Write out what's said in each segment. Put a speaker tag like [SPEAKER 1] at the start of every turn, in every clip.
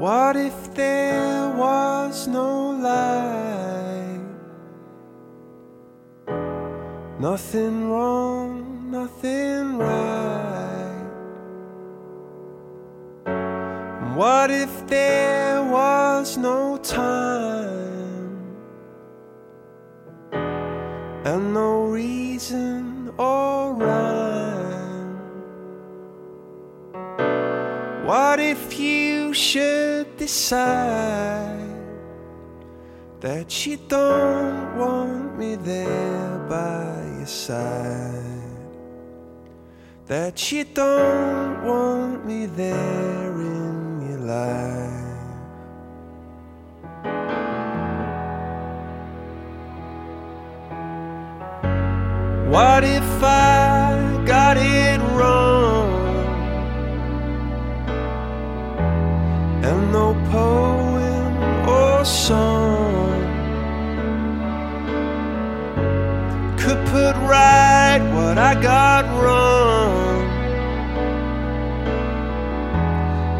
[SPEAKER 1] What if there was no light? Nothing wrong, nothing right. What if there was no time and no reason or rhyme? What if you should decide that you don't want me there by your side? That you don't want me there in your life? What if I got it or song could put right what I got wrong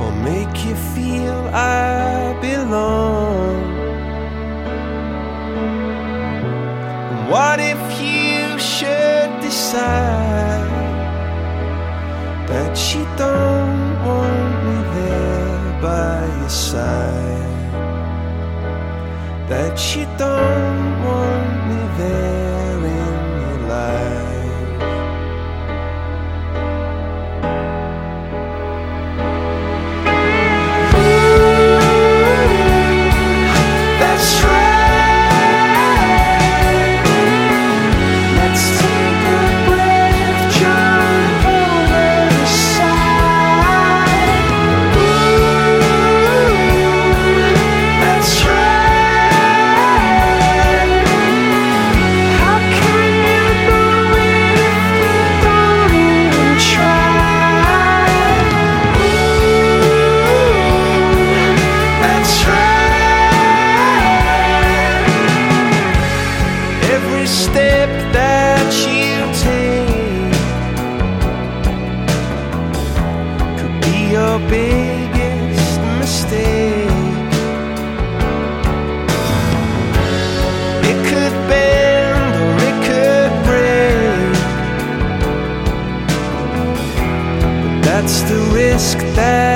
[SPEAKER 1] or make you feel I belong. What if you should decide that you don't want me there by your side? That you don't want your biggest mistake. It could bend or it could break. But that's the risk that